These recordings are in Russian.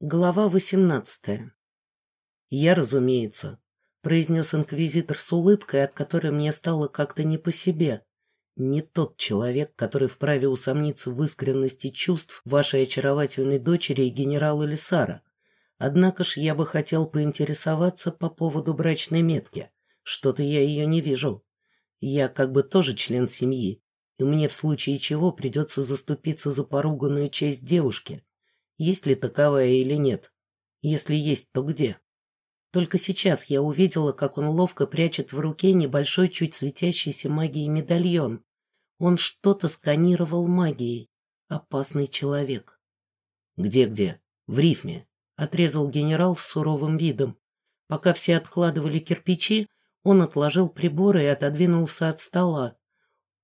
Глава восемнадцатая. «Я, разумеется», — произнес инквизитор с улыбкой, от которой мне стало как-то не по себе. «Не тот человек, который вправе усомниться в искренности чувств вашей очаровательной дочери и генерала Лисара. Однако ж я бы хотел поинтересоваться по поводу брачной метки. Что-то я ее не вижу. Я как бы тоже член семьи, и мне в случае чего придется заступиться за поруганную честь девушки» есть ли таковая или нет. Если есть, то где? Только сейчас я увидела, как он ловко прячет в руке небольшой, чуть светящийся магией медальон. Он что-то сканировал магией. Опасный человек. «Где-где? В рифме», — отрезал генерал с суровым видом. Пока все откладывали кирпичи, он отложил приборы и отодвинулся от стола.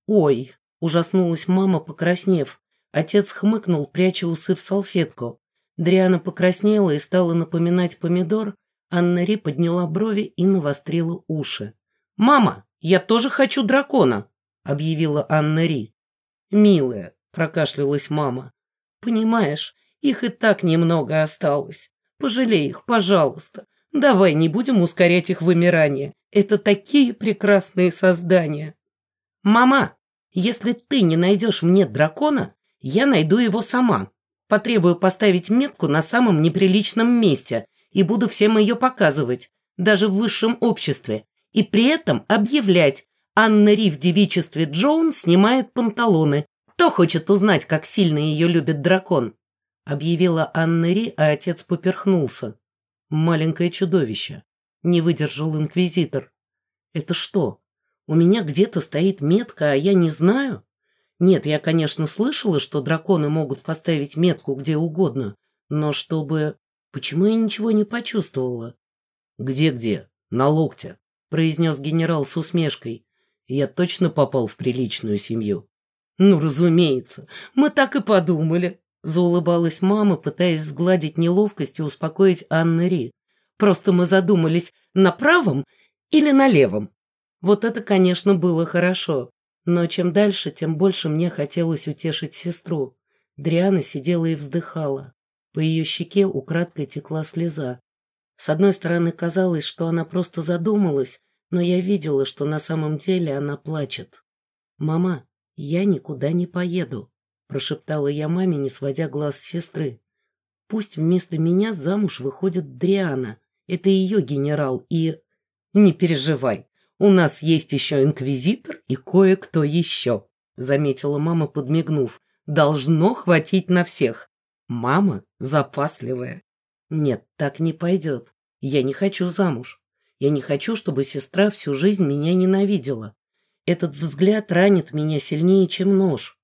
«Ой!» — ужаснулась мама, покраснев. Отец хмыкнул, пряча усы в салфетку. Дриана покраснела и стала напоминать помидор, Анна Ри подняла брови и навострила уши. «Мама, я тоже хочу дракона!» — объявила Анна Ри. «Милая», — прокашлялась мама, — «понимаешь, их и так немного осталось. Пожалей их, пожалуйста. Давай не будем ускорять их вымирание. Это такие прекрасные создания». «Мама, если ты не найдешь мне дракона, я найду его сама. Потребую поставить метку на самом неприличном месте и буду всем ее показывать, даже в высшем обществе. И при этом объявлять, Анна Ри в девичестве Джоун снимает панталоны. Кто хочет узнать, как сильно ее любит дракон? Объявила Анна Ри, а отец поперхнулся. Маленькое чудовище. Не выдержал инквизитор. Это что? У меня где-то стоит метка, а я не знаю? Нет, я, конечно, слышала, что драконы могут поставить метку где угодно, но чтобы... Почему я ничего не почувствовала? «Где-где? На локте», — произнес генерал с усмешкой. «Я точно попал в приличную семью». «Ну, разумеется, мы так и подумали», — заулыбалась мама, пытаясь сгладить неловкость и успокоить Анны Ри. «Просто мы задумались, на правом или на левом?» Вот это, конечно, было хорошо. Но чем дальше, тем больше мне хотелось утешить сестру. Дриана сидела и вздыхала. По ее щеке украдкой текла слеза. С одной стороны, казалось, что она просто задумалась, но я видела, что на самом деле она плачет. «Мама, я никуда не поеду», – прошептала я маме, не сводя глаз с сестры. «Пусть вместо меня замуж выходит Дриана. Это ее генерал и...» «Не переживай, у нас есть еще инквизитор и кое-кто еще», заметила мама, подмигнув. «Должно хватить на всех. Мама запасливая». «Нет, так не пойдет. Я не хочу замуж. Я не хочу, чтобы сестра всю жизнь меня ненавидела. Этот взгляд ранит меня сильнее, чем нож.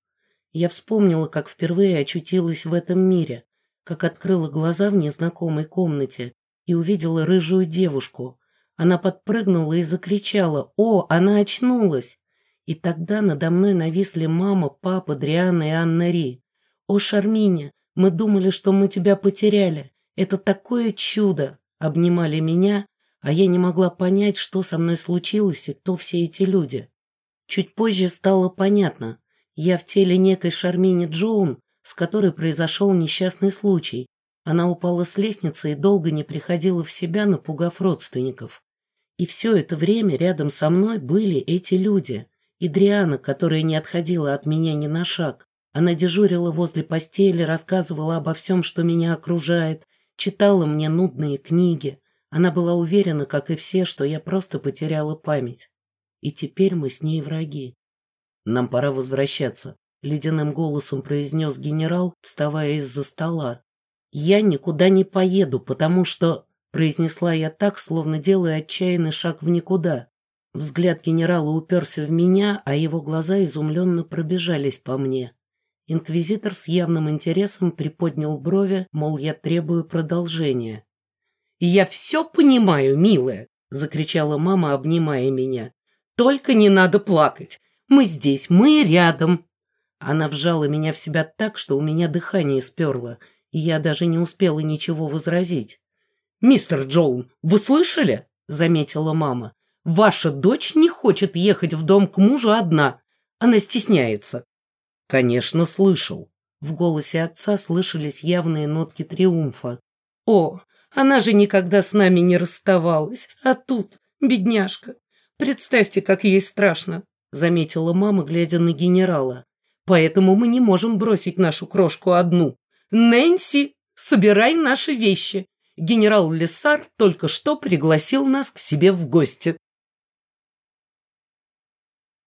Я вспомнила, как впервые очутилась в этом мире, как открыла глаза в незнакомой комнате и увидела рыжую девушку, она подпрыгнула и закричала «О, она очнулась!» И тогда надо мной нависли мама, папа, Дриана и Анна Ри. «О, Шарминя, мы думали, что мы тебя потеряли. Это такое чудо!» Обнимали меня, а я не могла понять, что со мной случилось и кто все эти люди. Чуть позже стало понятно. Я в теле некой Шармини Джоун, с которой произошел несчастный случай. Она упала с лестницы и долго не приходила в себя, напугав родственников. И все это время рядом со мной были эти люди. И Дриана, которая не отходила от меня ни на шаг. Она дежурила возле постели, рассказывала обо всем, что меня окружает, читала мне нудные книги. Она была уверена, как и все, что я просто потеряла память. И теперь мы с ней враги. «Нам пора возвращаться», — ледяным голосом произнес генерал, вставая из-за стола. «Я никуда не поеду, потому что...» произнесла я так, словно делая отчаянный шаг в никуда. Взгляд генерала уперся в меня, а его глаза изумленно пробежались по мне. Инквизитор с явным интересом приподнял брови, мол, я требую продолжения. «Я все понимаю, милая!» — закричала мама, обнимая меня. «Только не надо плакать! Мы здесь, мы рядом!» Она вжала меня в себя так, что у меня дыхание сперло, и я даже не успела ничего возразить. «Мистер Джоун, вы слышали?» – заметила мама. «Ваша дочь не хочет ехать в дом к мужу одна. Она стесняется». «Конечно, слышал». В голосе отца слышались явные нотки триумфа. О, она же никогда с нами не расставалась, а тут, бедняжка, представьте, как ей страшно, заметила мама, глядя на генерала. Поэтому мы не можем бросить нашу крошку одну. Нэнси, собирай наши вещи. Генерал Лессар только что пригласил нас к себе в гости.